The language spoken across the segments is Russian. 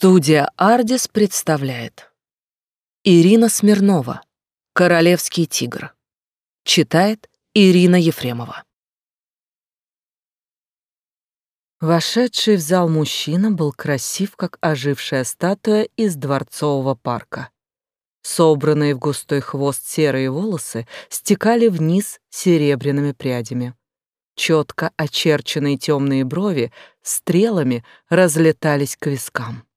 Студия «Ардис» представляет Ирина Смирнова «Королевский тигр» Читает Ирина Ефремова Вошедший в зал мужчина был красив, как ожившая статуя из дворцового парка. Собранные в густой хвост серые волосы стекали вниз серебряными прядями. Четко очерченные темные брови стрелами разлетались к вискам.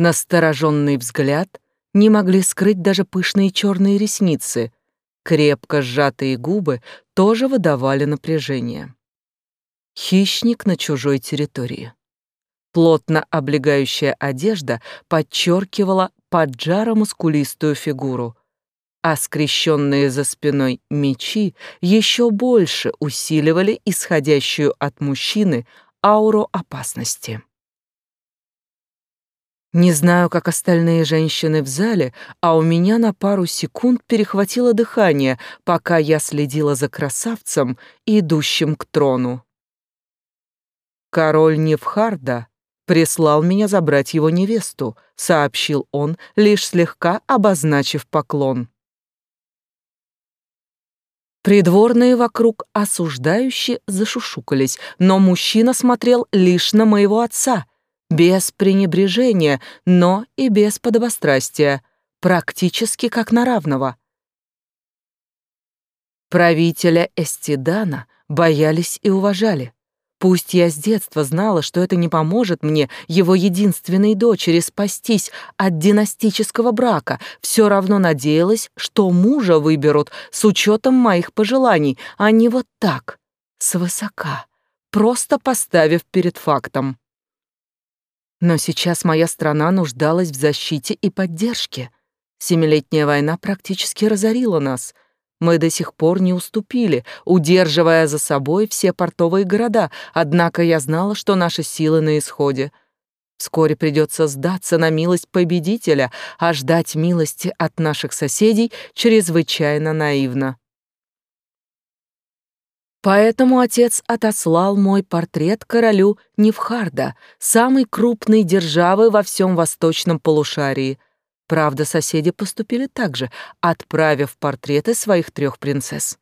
Настороженный взгляд не могли скрыть даже пышные черные ресницы, крепко сжатые губы тоже выдавали напряжение. Хищник на чужой территории. Плотно облегающая одежда подчеркивала поджаро мускулистую фигуру, а скрещенные за спиной мечи еще больше усиливали исходящую от мужчины ауру опасности. Не знаю, как остальные женщины в зале, а у меня на пару секунд перехватило дыхание, пока я следила за красавцем, идущим к трону. Король Невхарда прислал меня забрать его невесту, сообщил он, лишь слегка обозначив поклон. Придворные вокруг осуждающие зашушукались, но мужчина смотрел лишь на моего отца, без пренебрежения, но и без подобострастия, практически как на равного. Правителя Эстидана боялись и уважали. Пусть я с детства знала, что это не поможет мне, его единственной дочери, спастись от династического брака, все равно надеялась, что мужа выберут с учетом моих пожеланий, а не вот так, свысока, просто поставив перед фактом. Но сейчас моя страна нуждалась в защите и поддержке. Семилетняя война практически разорила нас. Мы до сих пор не уступили, удерживая за собой все портовые города, однако я знала, что наши силы на исходе. Вскоре придется сдаться на милость победителя, а ждать милости от наших соседей чрезвычайно наивно. Поэтому отец отослал мой портрет королю Невхарда, самой крупной державы во всем восточном полушарии. Правда, соседи поступили так же, отправив портреты своих трех принцесс.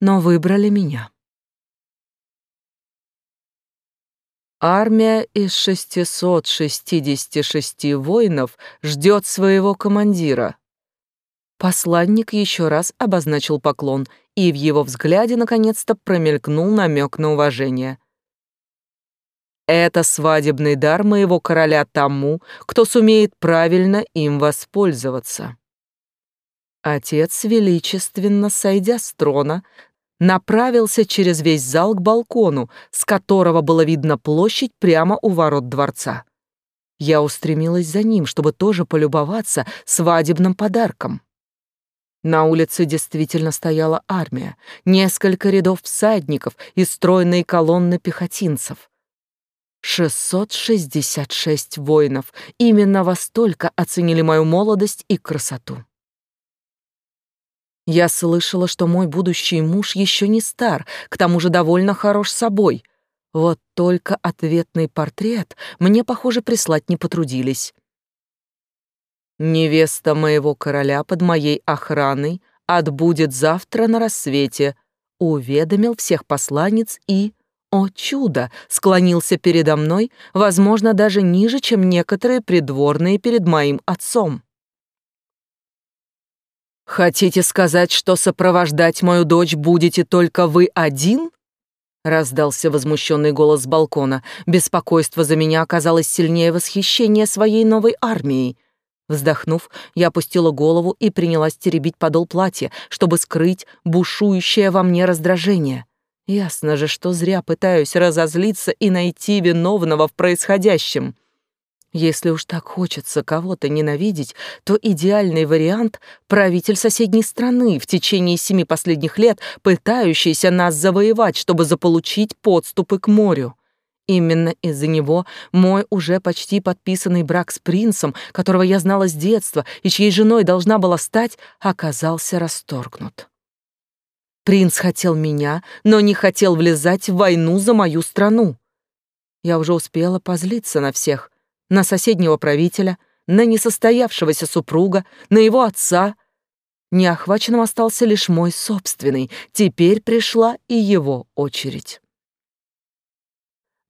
Но выбрали меня. Армия из 666 воинов ждет своего командира. Посланник еще раз обозначил поклон и в его взгляде наконец-то промелькнул намек на уважение. Это свадебный дар моего короля тому, кто сумеет правильно им воспользоваться. Отец, величественно сойдя с трона, направился через весь зал к балкону, с которого было видно площадь прямо у ворот дворца. Я устремилась за ним, чтобы тоже полюбоваться свадебным подарком. На улице действительно стояла армия, несколько рядов всадников и стройные колонны пехотинцев. 666 воинов. Именно во столько оценили мою молодость и красоту. Я слышала, что мой будущий муж еще не стар, к тому же довольно хорош собой. Вот только ответный портрет мне, похоже, прислать не потрудились. Невеста моего короля под моей охраной отбудет завтра на рассвете, уведомил всех посланниц и, о чудо, склонился передо мной, возможно, даже ниже, чем некоторые придворные перед моим отцом. Хотите сказать, что сопровождать мою дочь будете только вы один? Раздался возмущенный голос с балкона. Беспокойство за меня оказалось сильнее восхищения своей новой армией. Вздохнув, я опустила голову и принялась теребить подол платья, чтобы скрыть бушующее во мне раздражение. Ясно же, что зря пытаюсь разозлиться и найти виновного в происходящем. Если уж так хочется кого-то ненавидеть, то идеальный вариант — правитель соседней страны, в течение семи последних лет пытающийся нас завоевать, чтобы заполучить подступы к морю. Именно из-за него мой уже почти подписанный брак с принцем, которого я знала с детства и чьей женой должна была стать, оказался расторгнут. Принц хотел меня, но не хотел влезать в войну за мою страну. Я уже успела позлиться на всех, на соседнего правителя, на несостоявшегося супруга, на его отца. Неохваченным остался лишь мой собственный. Теперь пришла и его очередь.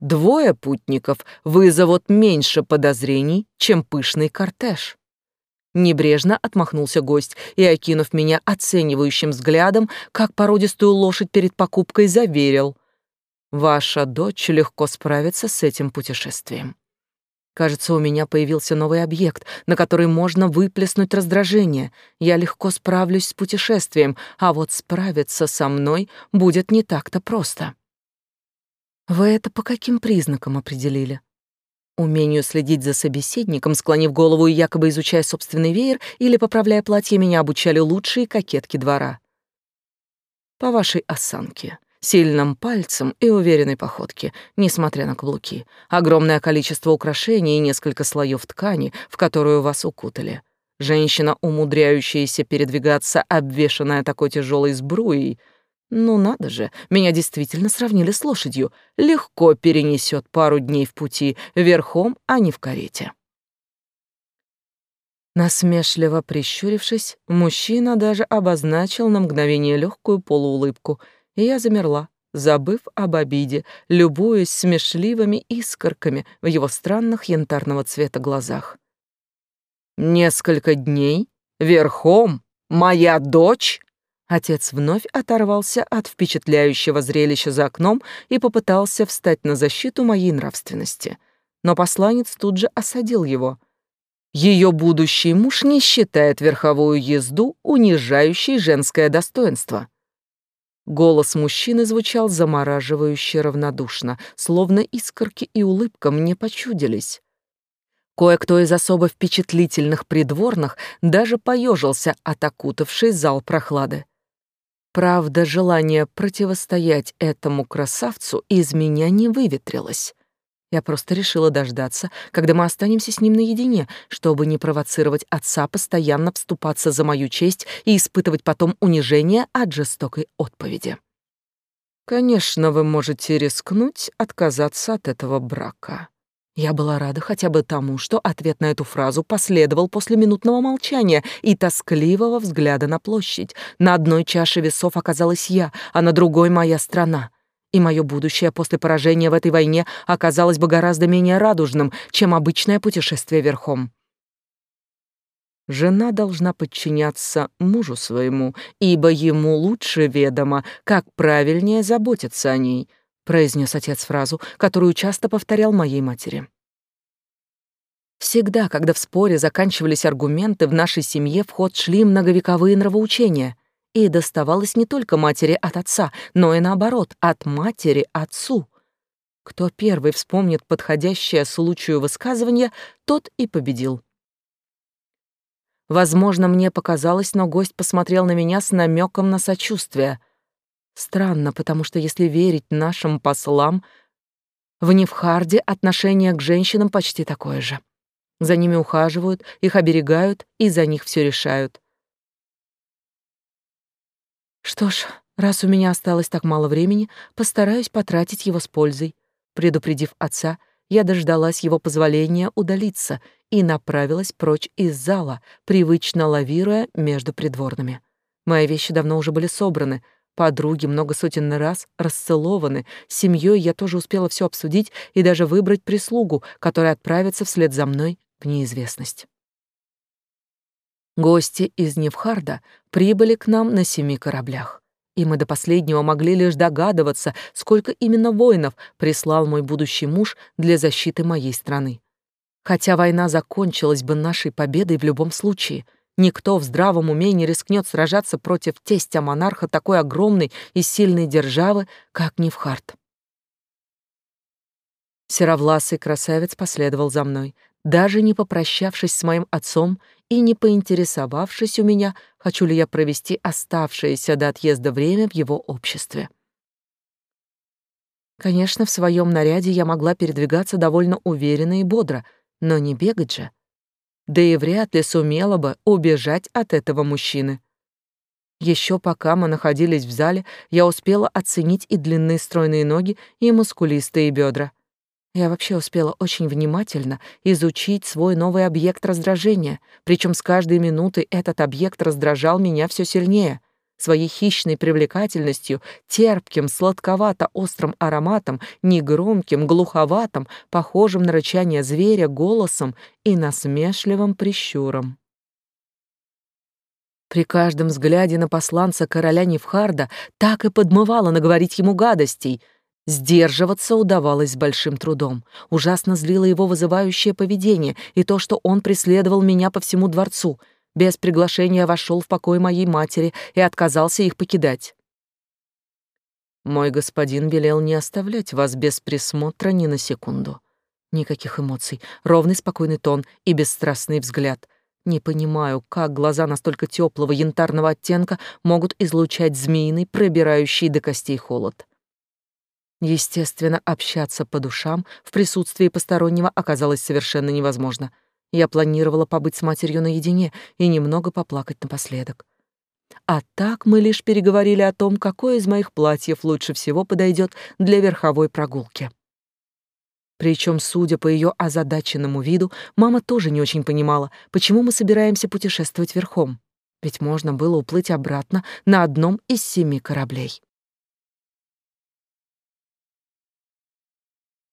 Двое путников вызовут меньше подозрений, чем пышный кортеж. Небрежно отмахнулся гость и, окинув меня оценивающим взглядом, как породистую лошадь перед покупкой, заверил. «Ваша дочь легко справится с этим путешествием». Кажется, у меня появился новый объект, на который можно выплеснуть раздражение. Я легко справлюсь с путешествием, а вот справиться со мной будет не так-то просто. Вы это по каким признакам определили? Умению следить за собеседником, склонив голову и якобы изучая собственный веер или поправляя платье, меня обучали лучшие кокетки двора. По вашей осанке, сильным пальцем и уверенной походке, несмотря на каблуки, огромное количество украшений и несколько слоев ткани, в которую вас укутали. Женщина, умудряющаяся передвигаться, обвешанная такой тяжелой сбруей — ну надо же, меня действительно сравнили с лошадью. Легко перенесет пару дней в пути, верхом, а не в карете. Насмешливо прищурившись, мужчина даже обозначил на мгновение легкую полуулыбку, и я замерла, забыв об обиде, любуясь смешливыми искорками в его странных янтарного цвета глазах. «Несколько дней? Верхом? Моя дочь?» Отец вновь оторвался от впечатляющего зрелища за окном и попытался встать на защиту моей нравственности. Но посланец тут же осадил его. Ее будущий муж не считает верховую езду унижающей женское достоинство. Голос мужчины звучал замораживающе равнодушно, словно искорки и улыбка мне почудились. Кое-кто из особо впечатлительных придворных даже поежился от окутавшей зал прохлады. Правда, желание противостоять этому красавцу из меня не выветрилось. Я просто решила дождаться, когда мы останемся с ним наедине, чтобы не провоцировать отца постоянно вступаться за мою честь и испытывать потом унижение от жестокой отповеди. Конечно, вы можете рискнуть отказаться от этого брака. Я была рада хотя бы тому, что ответ на эту фразу последовал после минутного молчания и тоскливого взгляда на площадь. На одной чаше весов оказалась я, а на другой — моя страна. И мое будущее после поражения в этой войне оказалось бы гораздо менее радужным, чем обычное путешествие верхом. Жена должна подчиняться мужу своему, ибо ему лучше ведомо, как правильнее заботиться о ней — произнес отец фразу, которую часто повторял моей матери. Всегда, когда в споре заканчивались аргументы, в нашей семье в ход шли многовековые нравоучения, и доставалось не только матери от отца, но и наоборот, от матери отцу. Кто первый вспомнит подходящее случаю высказывание, тот и победил. Возможно, мне показалось, но гость посмотрел на меня с намеком на сочувствие. Странно, потому что если верить нашим послам, в Невхарде отношение к женщинам почти такое же. За ними ухаживают, их оберегают и за них все решают. Что ж, раз у меня осталось так мало времени, постараюсь потратить его с пользой. Предупредив отца, я дождалась его позволения удалиться и направилась прочь из зала, привычно лавируя между придворными. Мои вещи давно уже были собраны — Подруги много сотен раз расцелованы. С семьей я тоже успела все обсудить и даже выбрать прислугу, которая отправится вслед за мной в неизвестность. Гости из Невхарда прибыли к нам на семи кораблях, и мы до последнего могли лишь догадываться, сколько именно воинов прислал мой будущий муж для защиты моей страны. Хотя война закончилась бы нашей победой в любом случае — Никто в здравом уме не рискнет сражаться против тестя монарха такой огромной и сильной державы, как Невхард. Серовласый красавец последовал за мной, даже не попрощавшись с моим отцом и не поинтересовавшись у меня, хочу ли я провести оставшееся до отъезда время в его обществе. Конечно, в своем наряде я могла передвигаться довольно уверенно и бодро, но не бегать же да и вряд ли сумела бы убежать от этого мужчины. Еще пока мы находились в зале, я успела оценить и длинные стройные ноги, и мускулистые бедра. Я вообще успела очень внимательно изучить свой новый объект раздражения, причем с каждой минутой этот объект раздражал меня все сильнее. Своей хищной привлекательностью, терпким, сладковато-острым ароматом, негромким, глуховатым, похожим на рычание зверя голосом и насмешливым прищуром. При каждом взгляде на посланца короля Невхарда так и подмывало наговорить ему гадостей — Сдерживаться удавалось с большим трудом. Ужасно злило его вызывающее поведение и то, что он преследовал меня по всему дворцу. Без приглашения вошел в покой моей матери и отказался их покидать. Мой господин велел не оставлять вас без присмотра ни на секунду. Никаких эмоций, ровный спокойный тон и бесстрастный взгляд. Не понимаю, как глаза настолько теплого янтарного оттенка могут излучать змеиный, пробирающий до костей холод. Естественно, общаться по душам в присутствии постороннего оказалось совершенно невозможно. Я планировала побыть с матерью наедине и немного поплакать напоследок. А так мы лишь переговорили о том, какое из моих платьев лучше всего подойдет для верховой прогулки. Причем, судя по ее озадаченному виду, мама тоже не очень понимала, почему мы собираемся путешествовать верхом. Ведь можно было уплыть обратно на одном из семи кораблей.